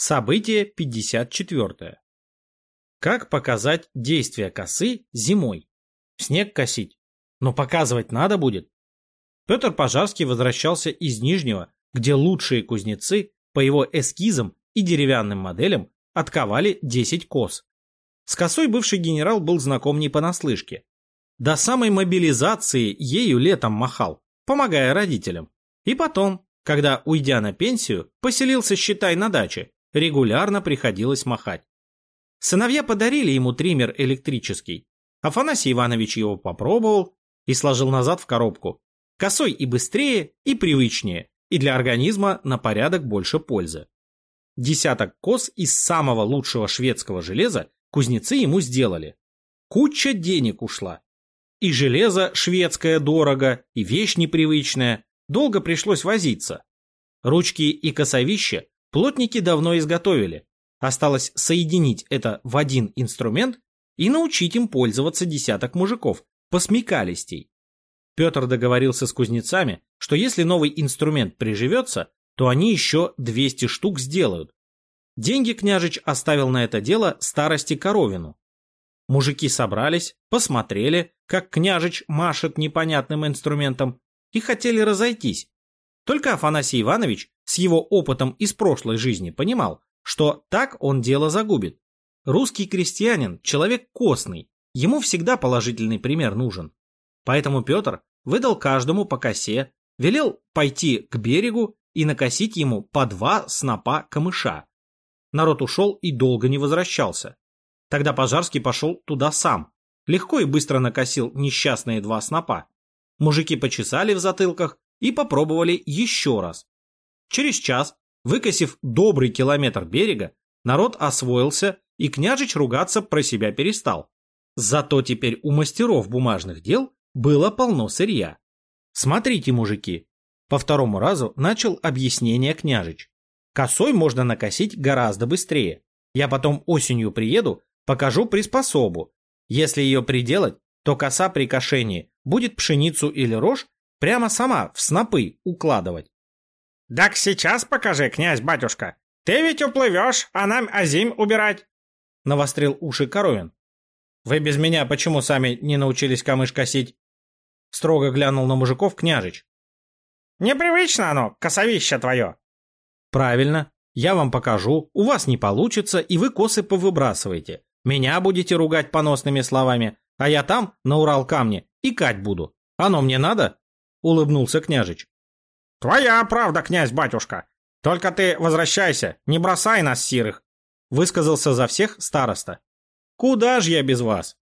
Событие 54. Как показать действие косы зимой? Снег косить. Но показывать надо будет. Петр Пожарский возвращался из Нижнего, где лучшие кузнецы по его эскизам и деревянным моделям отковали 10 кос. С косой бывший генерал был знаком не понаслышке. До самой мобилизации ею летом махал, помогая родителям. И потом, когда, уйдя на пенсию, поселился, считай, на даче, регулярно приходилось махать. Сыновья подарили ему триммер электрический. Афанасий Иванович его попробовал и сложил назад в коробку. Косой и быстрее, и привычнее, и для организма на порядок больше пользы. Десяток кос из самого лучшего шведского железа кузнецы ему сделали. Куча денег ушла. И железо шведское дорого, и вещь непривычная, долго пришлось возиться. Ручки и косовища Плотники давно изготовили. Осталось соединить это в один инструмент и научить им пользоваться десяток мужиков, посмекалистей. Петр договорился с кузнецами, что если новый инструмент приживется, то они еще 200 штук сделают. Деньги княжич оставил на это дело старости Коровину. Мужики собрались, посмотрели, как княжич машет непонятным инструментом, и хотели разойтись. Только Афанасий Иванович с его опытом из прошлой жизни понимал, что так он дело загубит. Русский крестьянин – человек костный, ему всегда положительный пример нужен. Поэтому Петр выдал каждому по косе, велел пойти к берегу и накосить ему по два снопа камыша. Народ ушел и долго не возвращался. Тогда Пожарский пошел туда сам. Легко и быстро накосил несчастные два снопа. Мужики почесали в затылках и попробовали еще раз. Через час, выкосив добрый километр берега, народ освоился, и княжич ругаться про себя перестал. Зато теперь у мастеров бумажных дел было полно сырья. Смотрите, мужики, по второму разу начал объяснение княжич. Косой можно накосить гораздо быстрее. Я потом осенью приеду, покажу приспособу. Если ее приделать, то коса при кошении будет пшеницу или рожь прямо сама в снопы укладывать. «Так сейчас покажи, князь-батюшка. Ты ведь уплывешь, а нам озим убирать!» Навострил уши Коровин. «Вы без меня почему сами не научились камыш косить?» Строго глянул на мужиков княжич. «Непривычно оно, косовище твое!» «Правильно. Я вам покажу, у вас не получится, и вы косы повыбрасываете. Меня будете ругать поносными словами, а я там, на Урал камне, икать буду. Оно мне надо?» Улыбнулся княжич. «Твоя правда, князь-батюшка. Только ты возвращайся, не бросай нас сирых», высказался за всех староста. «Куда ж я без вас?